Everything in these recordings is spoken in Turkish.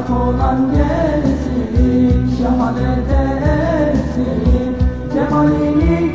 Sadık olan gelsin Şehadet etsin Cemalini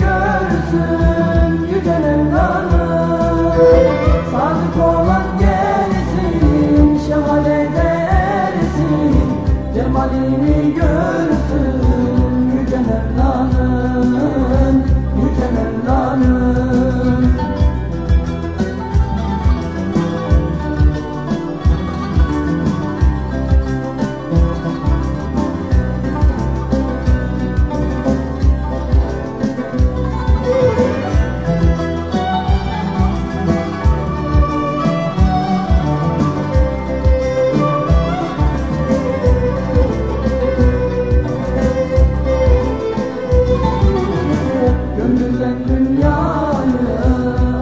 Gönülden dünyayı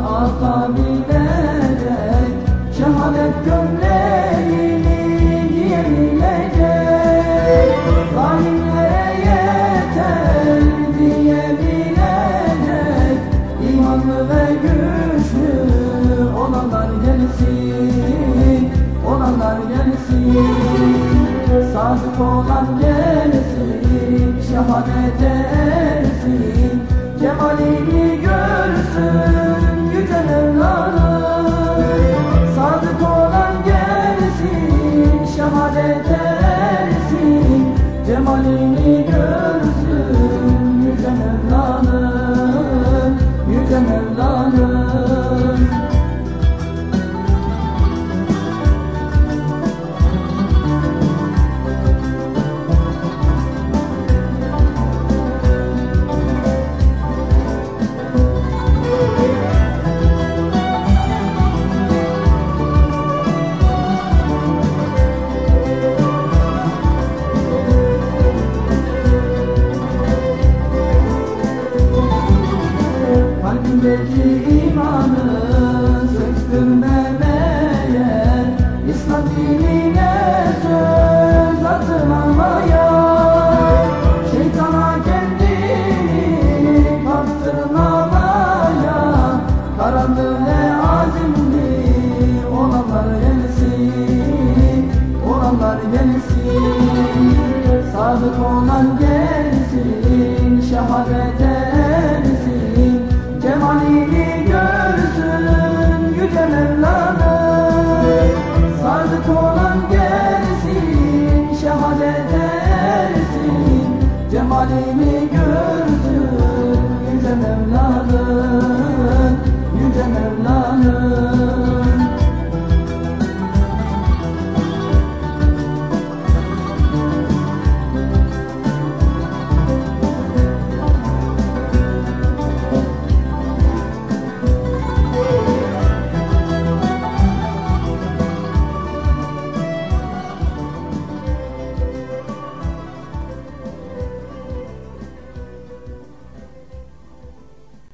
asa bilerek Şehadet gömleğini giyebilecek Zalimlere yeter diyebilecek. İmanlı ve güçlü olanlar gelsin Olanlar gelsin. Sadık olan gelsin Şehadet etsin Cemalini görsün i'm Father,